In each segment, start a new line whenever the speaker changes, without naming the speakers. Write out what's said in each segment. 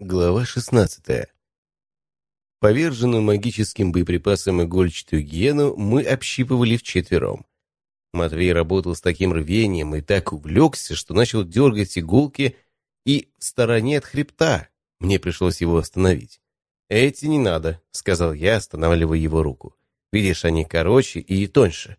Глава 16. Поверженную магическим боеприпасом игольчатую гиену мы общипывали вчетвером. Матвей работал с таким рвением и так увлекся, что начал дергать иголки и в стороне от хребта. Мне пришлось его остановить. «Эти не надо», — сказал я, останавливая его руку. «Видишь, они короче и тоньше».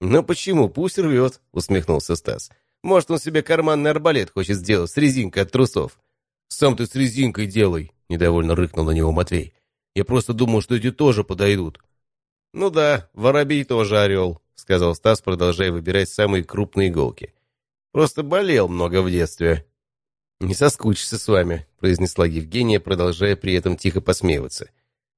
«Ну почему? Пусть рвет», — усмехнулся Стас. «Может, он себе карманный арбалет хочет сделать с резинкой от трусов». «Сам ты с резинкой делай», — недовольно рыкнул на него Матвей. «Я просто думал, что эти тоже подойдут». «Ну да, воробей тоже орел», — сказал Стас, продолжая выбирать самые крупные иголки. «Просто болел много в детстве». «Не соскучишься с вами», — произнесла Евгения, продолжая при этом тихо посмеиваться.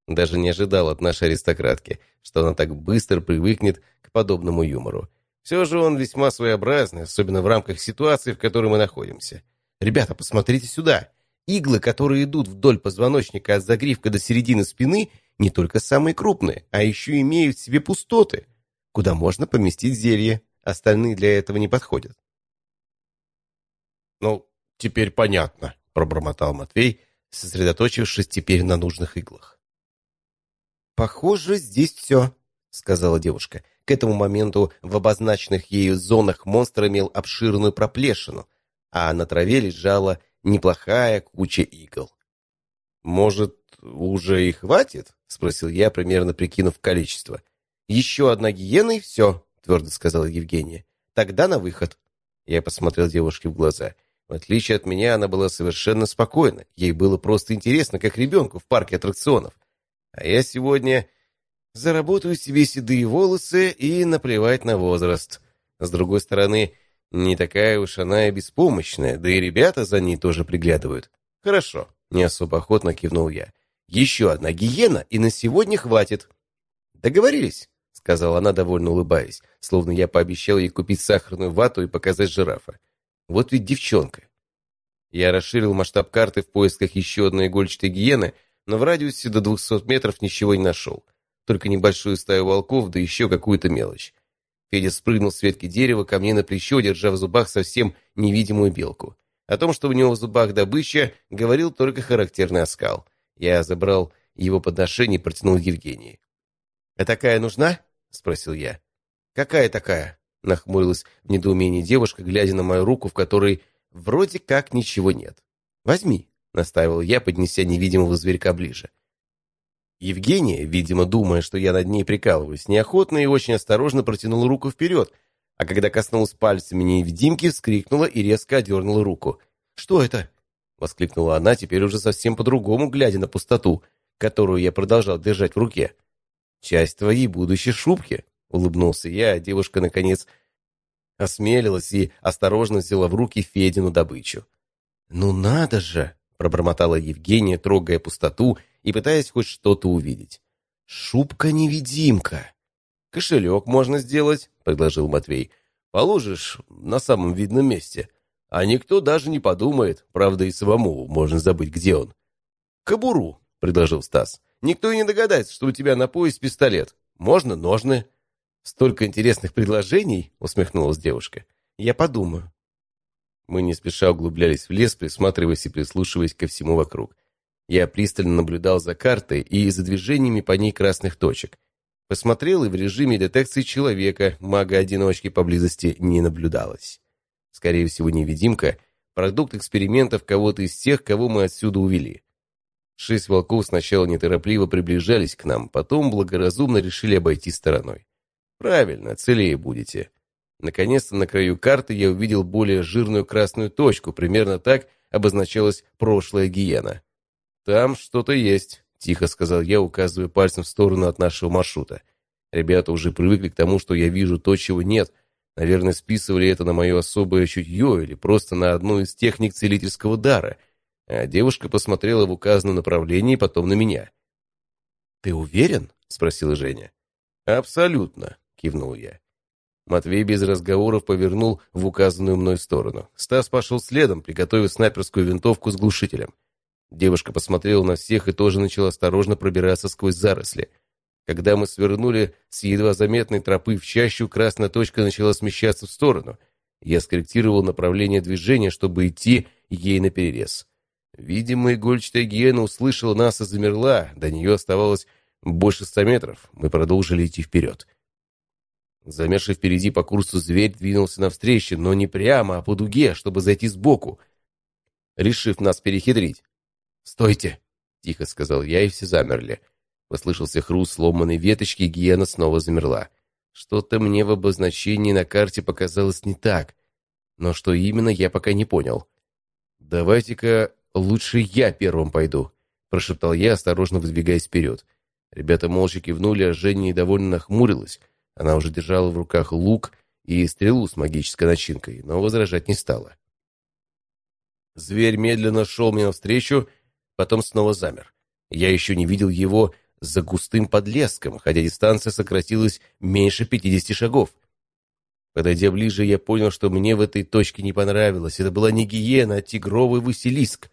Даже не ожидал от нашей аристократки, что она так быстро привыкнет к подобному юмору. Все же он весьма своеобразный, особенно в рамках ситуации, в которой мы находимся. «Ребята, посмотрите сюда!» Иглы, которые идут вдоль позвоночника от загривка до середины спины, не только самые крупные, а еще имеют в себе пустоты, куда можно поместить зелье. Остальные для этого не подходят. «Ну, теперь понятно», — пробормотал Матвей, сосредоточившись теперь на нужных иглах.
«Похоже, здесь все», — сказала девушка. К этому моменту в обозначенных ею зонах монстр имел обширную проплешину, а на траве лежала неплохая куча игл.
«Может, уже и хватит?» — спросил я, примерно прикинув количество.
«Еще одна гиена и все», — твердо сказала Евгения. «Тогда на выход».
Я посмотрел девушке в глаза. В отличие от меня, она была совершенно спокойна. Ей было просто интересно, как ребенку в парке аттракционов. А я сегодня заработаю себе седые волосы и наплевать на возраст. С другой стороны, не такая уж она и беспомощная, да и ребята за ней тоже приглядывают. Хорошо, не особо охотно кивнул я. Еще одна гиена, и на сегодня хватит. Договорились, сказала она, довольно улыбаясь, словно я пообещал ей купить сахарную вату и показать жирафа. Вот ведь девчонка. Я расширил масштаб карты в поисках еще одной игольчатой гиены, но в радиусе до двухсот метров ничего не нашел. Только небольшую стаю волков, да еще какую-то мелочь. Федя спрыгнул с ветки дерева ко мне на плечо, держа в зубах совсем невидимую белку. О том, что у него в зубах добыча, говорил только характерный оскал. Я забрал его подношение и протянул Евгении. «А такая нужна?» — спросил я.
«Какая такая?»
— нахмурилась в недоумении девушка, глядя на мою руку, в которой вроде как ничего нет.
«Возьми», —
настаивал я, поднеся невидимого зверька ближе. Евгения, видимо, думая, что я над ней прикалываюсь, неохотно и очень осторожно протянула руку вперед, а когда коснулась пальцами невидимки, вскрикнула и резко одернула руку.
«Что это?»
— воскликнула она, теперь уже совсем по-другому, глядя на пустоту, которую я продолжал держать в руке. «Часть твоей будущей шубки», — улыбнулся я, а девушка, наконец, осмелилась и осторожно взяла в руки Федину добычу.
«Ну надо же!» — пробормотала Евгения, трогая пустоту и пытаясь хоть что-то увидеть. «Шубка-невидимка!»
«Кошелек можно сделать», — предложил Матвей. «Положишь на самом видном месте. А никто даже не подумает, правда и самому можно забыть, где он».
«Кобуру», —
предложил Стас. «Никто и не догадается, что у тебя на пояс пистолет. Можно ножны».
«Столько интересных предложений», — усмехнулась девушка. «Я подумаю».
Мы не спеша углублялись в лес, присматриваясь и прислушиваясь ко всему вокруг. Я пристально наблюдал за картой и за движениями по ней красных точек. Посмотрел, и в режиме детекции человека, мага-одиночки поблизости не наблюдалось. Скорее всего, невидимка — продукт экспериментов кого-то из тех, кого мы отсюда увели. Шесть волков сначала неторопливо приближались к нам, потом благоразумно решили обойти стороной. Правильно, целее будете. Наконец-то на краю карты я увидел более жирную красную точку, примерно так обозначалась прошлая гиена. «Там что-то есть», — тихо сказал я, указывая пальцем в сторону от нашего маршрута. Ребята уже привыкли к тому, что я вижу то, чего нет. Наверное, списывали это на мое особое чутье или просто на одну из техник целительского дара. А девушка посмотрела в указанном направлении, потом на меня.
«Ты уверен?» — спросила Женя.
«Абсолютно», — кивнул я. Матвей без разговоров повернул в указанную мной сторону. Стас пошел следом, приготовив снайперскую винтовку с глушителем. Девушка посмотрела на всех и тоже начала осторожно пробираться сквозь заросли. Когда мы свернули с едва заметной тропы в чащу, красная точка начала смещаться в сторону. Я скорректировал направление движения, чтобы идти ей наперерез. Видимо, игольчатая гиена услышала нас и замерла. До нее оставалось больше ста метров. Мы продолжили идти вперед. Замерший впереди по курсу зверь двинулся навстречу, но не прямо, а по дуге, чтобы зайти сбоку, решив нас перехитрить. «Стойте!» — тихо сказал я, и все замерли. Послышался хруст сломанной веточки, и гиена снова замерла. Что-то мне в обозначении на карте показалось не так. Но что именно, я пока не понял. «Давайте-ка лучше я первым пойду», — прошептал я, осторожно выдвигаясь вперед. Ребята молча кивнули, а Женя недовольно нахмурилась. Она уже держала в руках лук и стрелу с магической начинкой, но возражать не стала. Зверь медленно шел мне навстречу, потом снова замер. Я еще не видел его за густым подлеском, хотя дистанция сократилась меньше пятидесяти шагов. Подойдя ближе, я понял, что мне в этой точке не понравилось. Это была не гиена, а тигровый Василиск.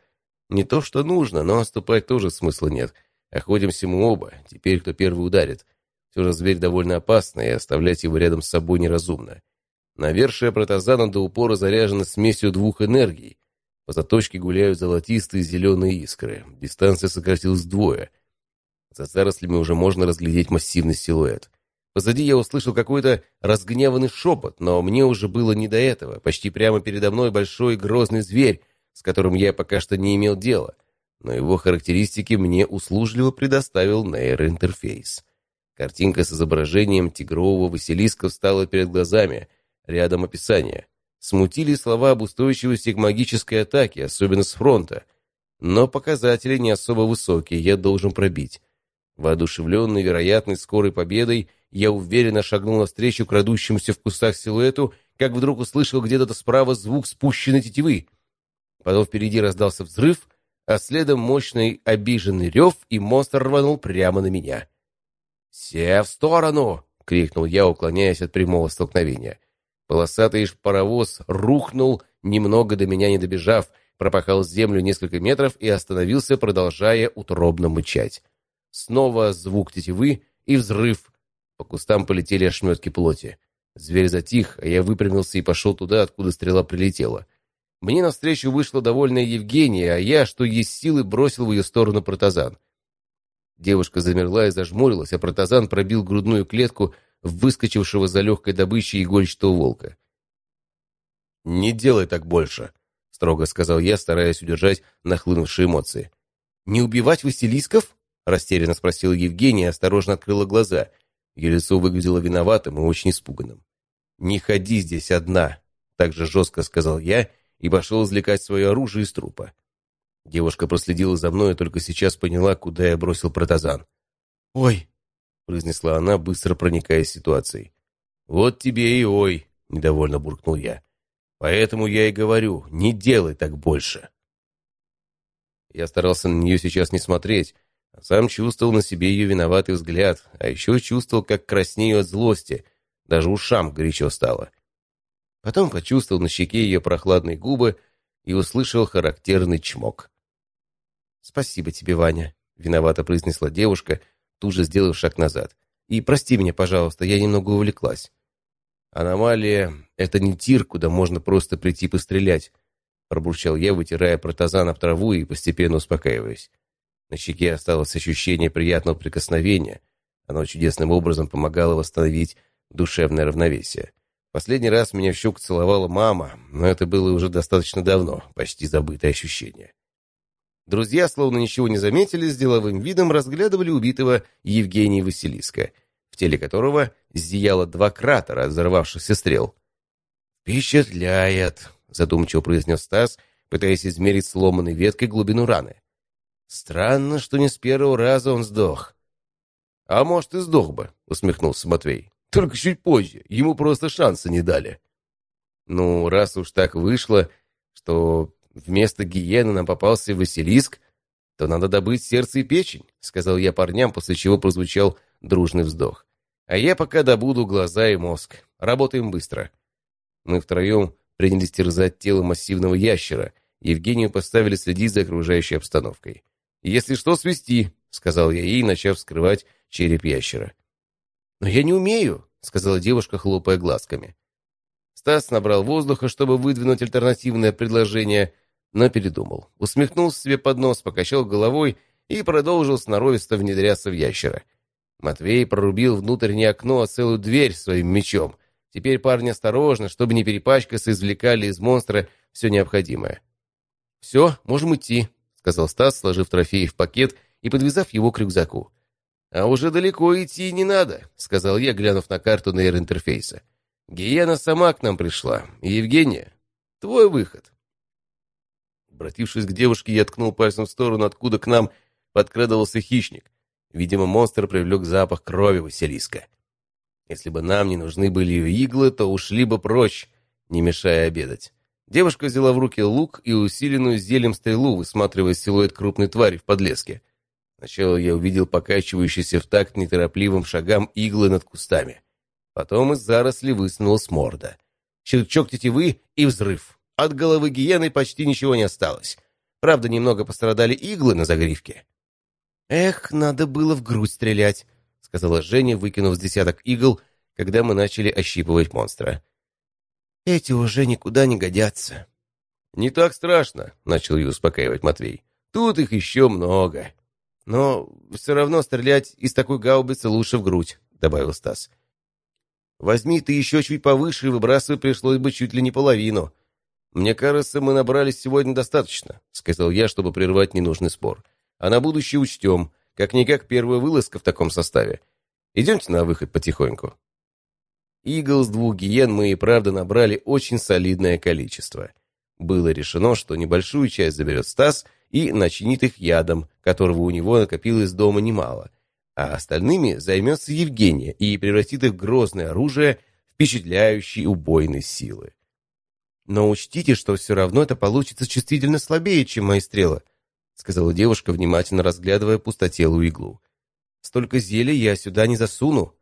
Не то, что нужно, но отступать тоже смысла нет. Охотимся мы оба, теперь кто первый ударит. Все же зверь довольно опасный, и оставлять его рядом с собой неразумно. Навершие протазана до упора заряжено смесью двух энергий. По заточке гуляют золотистые зеленые искры. Дистанция сократилась вдвое. За зарослями уже можно разглядеть массивный силуэт. Позади я услышал какой-то разгневанный шепот, но мне уже было не до этого. Почти прямо передо мной большой грозный зверь, с которым я пока что не имел дела. Но его характеристики мне услужливо предоставил нейроинтерфейс. Картинка с изображением тигрового Василиска встала перед глазами. Рядом описание. Смутили слова об устойчивости к магической атаке, особенно с фронта. Но показатели не особо высокие, я должен пробить. Воодушевленный вероятной скорой победой, я уверенно шагнул навстречу крадущемуся в кустах силуэту, как вдруг услышал где-то справа звук спущенной тетивы. Потом впереди раздался взрыв, а следом мощный обиженный рев, и монстр рванул прямо на меня. «Все в сторону!» — крикнул я, уклоняясь от прямого столкновения. Полосатый паровоз рухнул, немного до меня не добежав, пропахал землю несколько метров и остановился, продолжая утробно мычать. Снова звук тетивы и взрыв. По кустам полетели ошметки плоти. Зверь затих, а я выпрямился и пошел туда, откуда стрела прилетела. Мне навстречу вышла довольная Евгения, а я, что есть силы, бросил в ее сторону протазан. Девушка замерла и зажмурилась, а протазан пробил грудную клетку выскочившего за легкой добычей игольчатого волка. «Не делай так больше», — строго сказал я, стараясь удержать нахлынувшие эмоции. «Не убивать Василисков?» — растерянно спросила Евгения и осторожно открыла глаза. Ее лицо выглядело виноватым и очень испуганным. «Не ходи здесь одна», — так же жестко сказал я и пошел извлекать свое оружие из трупа. Девушка проследила за мной и только сейчас поняла, куда я бросил протазан. «Ой!» — произнесла она, быстро проникая ситуацией. «Вот тебе и ой!» — недовольно буркнул я. «Поэтому я и говорю, не делай так больше!» Я старался на нее сейчас не смотреть, а сам чувствовал на себе ее виноватый взгляд, а еще чувствовал, как краснею от злости, даже ушам горячо стало. Потом почувствовал на щеке ее прохладные губы и услышал характерный чмок. «Спасибо тебе, Ваня», — виновато произнесла девушка, тут же сделав шаг назад. «И прости меня, пожалуйста, я немного увлеклась». «Аномалия — это не тир, куда можно просто прийти пострелять», — пробурчал я, вытирая протазан об траву и постепенно успокаиваясь. На щеке осталось ощущение приятного прикосновения. Оно чудесным образом помогало восстановить душевное равновесие. Последний раз меня в щеку целовала мама, но это было уже достаточно давно, почти забытое ощущение. Друзья, словно ничего не заметили, с деловым видом разглядывали убитого Евгения Василиска, в теле которого зияло два кратера взорвавшихся стрел. «Впечатляет», — задумчиво произнес Стас, пытаясь измерить сломанной веткой глубину раны. «Странно, что не с первого раза он сдох». «А может, и сдох бы», — усмехнулся Матвей. «Только чуть позже. Ему просто шанса не дали». «Ну, раз уж так вышло, что вместо гиены нам попался Василиск, то надо добыть сердце и печень», — сказал я парням, после чего прозвучал дружный вздох. «А я пока добуду глаза и мозг. Работаем быстро». Мы втроем принялись терзать тело массивного ящера. Евгению поставили следить за окружающей обстановкой. «Если что, свести», — сказал я ей, начав вскрывать череп ящера. «Но я не умею», — сказала девушка, хлопая глазками. Стас набрал воздуха, чтобы выдвинуть альтернативное предложение, но передумал. Усмехнулся себе под нос, покачал головой и продолжил сноровисто внедряться в ящера. Матвей прорубил внутреннее окно, а целую дверь своим мечом. Теперь парни осторожно, чтобы не перепачкаться, извлекали из монстра все необходимое. «Все, можем идти», — сказал Стас, сложив трофеи в пакет и подвязав его к рюкзаку. «А уже далеко идти не надо», — сказал я, глянув на карту нейроинтерфейса. «Гиена сама к нам пришла. Евгения, твой выход». Обратившись к девушке, я ткнул пальцем в сторону, откуда к нам подкрадывался хищник. Видимо, монстр привлек запах крови Василиска. Если бы нам не нужны были иглы, то ушли бы прочь, не мешая обедать. Девушка взяла в руки лук и усиленную зелем стрелу, высматривая силуэт крупной твари в подлеске. Сначала я увидел покачивающиеся в такт неторопливым шагам иглы над кустами. Потом из заросли высунулась морда. Щелчок тетивы и взрыв. От головы гиены почти ничего не осталось. Правда, немного пострадали иглы на загривке. «Эх, надо было в грудь стрелять», — сказала Женя, выкинув с десяток игл, когда мы начали ощипывать монстра. «Эти уже никуда не годятся». «Не так страшно», — начал ее успокаивать Матвей. «Тут их еще много». «Но все равно стрелять из такой гаубицы лучше в грудь», — добавил Стас. «Возьми ты еще чуть повыше, и выбрасывать пришлось бы чуть ли не половину. Мне кажется, мы набрались сегодня достаточно», — сказал я, чтобы прервать ненужный спор. «А на будущее учтем. Как-никак первая вылазка в таком составе. Идемте на выход потихоньку». Игл с двух гиен мы и правда набрали очень солидное количество. Было решено, что небольшую часть заберет Стас и начинит их ядом, которого у него накопилось дома немало, а остальными займется Евгения и превратит их грозное оружие, впечатляющей убойной силы. «Но учтите, что все равно это получится чувствительно слабее, чем мои стрелы», сказала девушка, внимательно разглядывая пустотелую иглу. «Столько зелий я сюда не засуну».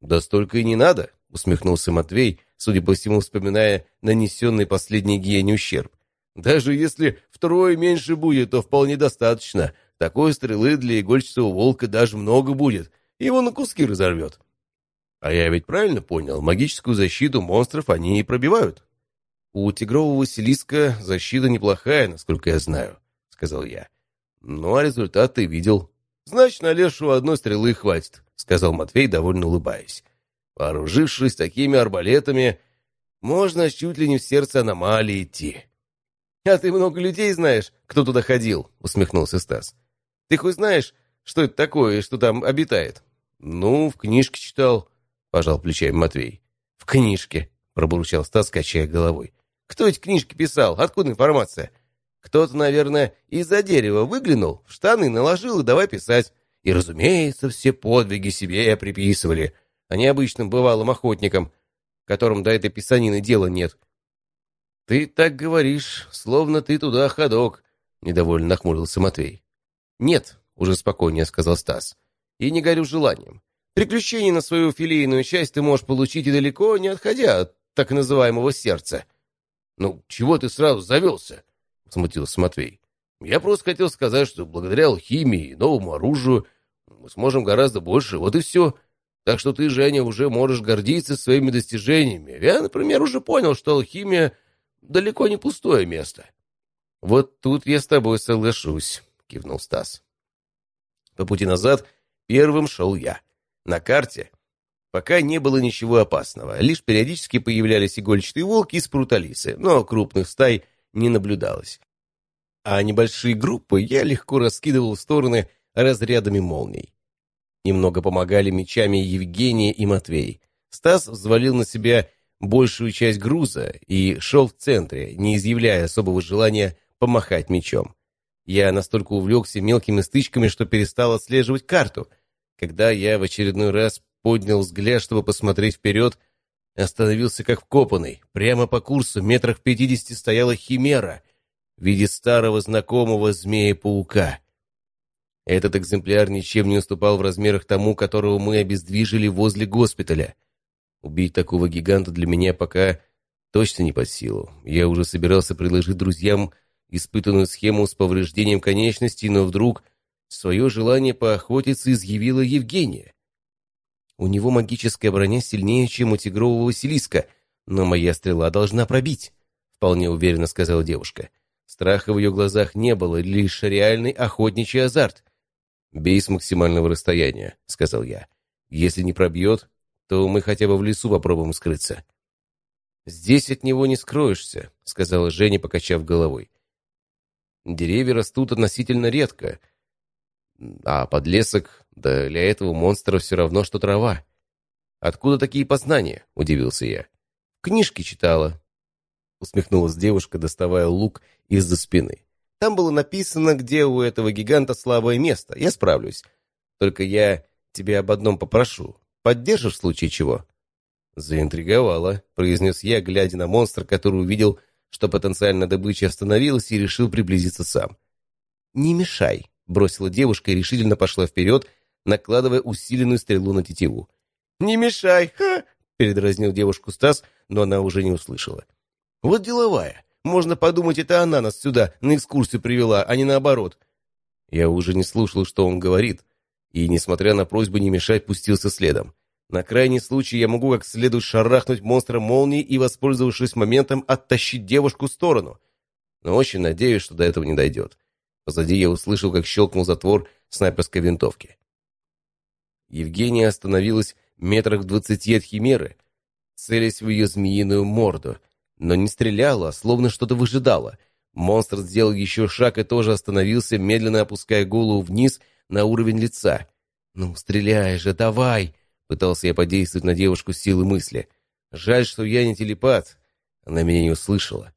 «Да столько и не надо», — усмехнулся Матвей, судя по всему, вспоминая нанесенный последней гиене ущерб. «Даже если втрое меньше будет, то вполне достаточно. Такой стрелы для игольчатого волка даже много будет. Его на куски разорвет». «А я ведь правильно понял, магическую защиту монстров они и пробивают?» «У тигрового Василиска защита неплохая, насколько я знаю», — сказал я. «Ну, а результат ты видел». «Значит, на лешу одной стрелы хватит», — сказал Матвей, довольно улыбаясь. Вооружившись такими арбалетами, можно чуть ли не в сердце аномалии идти. «А ты много людей знаешь, кто туда ходил?» — усмехнулся Стас. «Ты хоть знаешь, что это такое и что там обитает?» «Ну, в книжке читал», — пожал плечами Матвей. «В книжке», — пробурчал Стас, качая головой. «Кто эти книжки писал? Откуда информация?» «Кто-то, наверное, из-за дерева выглянул, в штаны наложил и давай писать. И, разумеется, все подвиги себе приписывали а не обычным бывалым охотникам, которым до этой писанины дела нет. «Ты так говоришь, словно ты туда ходок», — недовольно нахмурился Матвей. «Нет», — уже спокойнее сказал Стас, — «и не горю желанием. Приключений на свою филейную часть ты можешь получить и далеко, не отходя от так называемого сердца». «Ну, чего ты сразу завелся?» — смутился Матвей. «Я просто хотел сказать, что благодаря алхимии и новому оружию мы сможем гораздо больше, вот и все. Так что ты, Женя, уже можешь гордиться своими достижениями. Я, например, уже понял, что алхимия далеко не пустое место. Вот тут я с тобой соглашусь, кивнул Стас. По пути назад первым шел я. На карте пока не было ничего опасного, лишь периодически появлялись игольчатые волки и спруталисы, но крупных стай не наблюдалось. А небольшие группы я легко раскидывал в стороны разрядами молний. Немного помогали мечами Евгения и Матвей. Стас взвалил на себя большую часть груза и шел в центре, не изъявляя особого желания помахать мечом. Я настолько увлекся мелкими стычками, что перестал отслеживать карту. Когда я в очередной раз поднял взгляд, чтобы посмотреть вперед, остановился как вкопанный. Прямо по курсу метрах пятидесяти стояла химера в виде старого знакомого змея-паука. Этот экземпляр ничем не уступал в размерах тому, которого мы обездвижили возле госпиталя. Убить такого гиганта для меня пока точно не под силу. Я уже собирался предложить друзьям испытанную схему с повреждением конечностей, но вдруг свое желание поохотиться изъявила Евгения. У него магическая броня сильнее, чем у тигрового Василиска, но моя стрела должна пробить, — вполне уверенно сказала девушка. Страха в ее глазах не было, лишь реальный охотничий азарт. «Бей с максимального расстояния», — сказал я. «Если не пробьет, то мы хотя бы в лесу попробуем скрыться». «Здесь от него не скроешься», — сказала Женя, покачав головой. «Деревья растут относительно редко, а подлесок, да для этого монстра все равно, что трава». «Откуда такие познания?» — удивился я. «Книжки читала», — усмехнулась девушка, доставая лук из-за спины. «Там было написано, где у этого гиганта слабое место. Я справлюсь. Только я тебе об одном попрошу. Поддержишь в случае чего?» «Заинтриговала», — произнес я, глядя на монстра, который увидел, что потенциально добыча остановилась и решил приблизиться сам. «Не мешай», — бросила девушка и решительно пошла вперед, накладывая усиленную стрелу на тетиву. «Не мешай, ха!» — передразнил девушку Стас, но она уже не услышала. «Вот деловая. Можно подумать, это она нас сюда на экскурсию привела, а не наоборот». Я уже не слушал, что он говорит, и, несмотря на просьбу не мешать, пустился следом. На крайний случай я могу как следует шарахнуть монстра молнией и, воспользовавшись моментом, оттащить девушку в сторону. Но очень надеюсь, что до этого не дойдет. Позади я услышал, как щелкнул затвор снайперской винтовки. Евгения остановилась метрах в двадцати от Химеры, целясь в ее змеиную морду, но не стреляла, словно что-то выжидала. Монстр сделал еще шаг и тоже остановился, медленно опуская голову вниз на уровень лица. «Ну, стреляй же, давай!» Пытался я подействовать на девушку силы мысли. Жаль, что я не телепат. Она меня не услышала.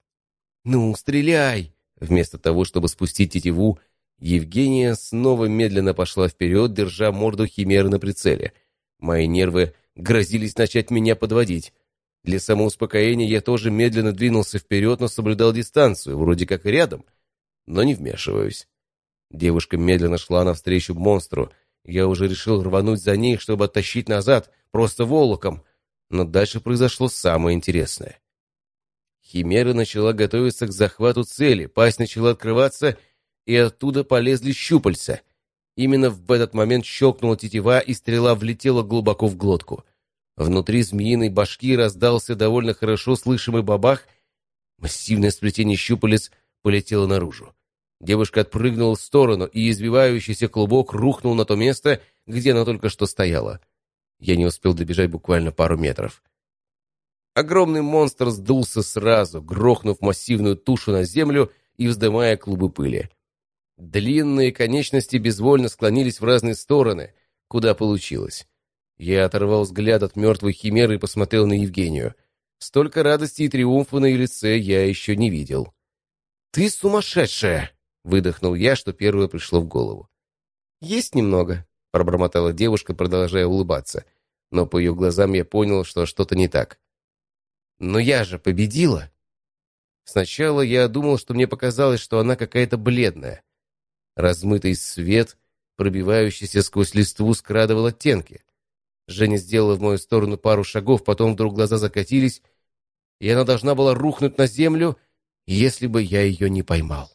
«Ну, стреляй!» Вместо того, чтобы спустить тетиву, Евгения снова медленно пошла вперед, держа морду химеры на прицеле. Мои нервы грозились начать меня подводить. Для самоуспокоения я тоже медленно двинулся вперед, но соблюдал дистанцию, вроде как рядом, но не вмешиваюсь. Девушка медленно шла навстречу монстру. Я уже решил рвануть за ней, чтобы оттащить назад, просто волоком. Но дальше произошло самое интересное. Химера начала готовиться к захвату цели, пасть начала открываться, и оттуда полезли щупальца. Именно в этот момент щелкнула тетива, и стрела влетела глубоко в глотку. Внутри змеиной башки раздался довольно хорошо слышимый бабах. Массивное сплетение щупалец полетело наружу. Девушка отпрыгнула в сторону, и извивающийся клубок рухнул на то место, где она только что стояла. Я не успел добежать буквально пару метров. Огромный монстр сдулся сразу, грохнув массивную тушу на землю и вздымая клубы пыли. Длинные конечности безвольно склонились в разные стороны, куда получилось. Я оторвал взгляд от мертвой химеры и посмотрел на Евгению. Столько радости и триумфа на ее лице я еще не видел. «Ты сумасшедшая!» — выдохнул я, что первое пришло в голову. «Есть немного», — пробормотала девушка, продолжая улыбаться. Но по ее глазам я понял, что что-то не так. «Но я же победила!» Сначала я думал, что мне показалось, что она какая-то бледная. Размытый свет, пробивающийся сквозь листву, скрадывал оттенки. Женя сделала в мою сторону пару шагов, потом вдруг глаза закатились, и она должна была рухнуть на землю, если бы я ее не поймал.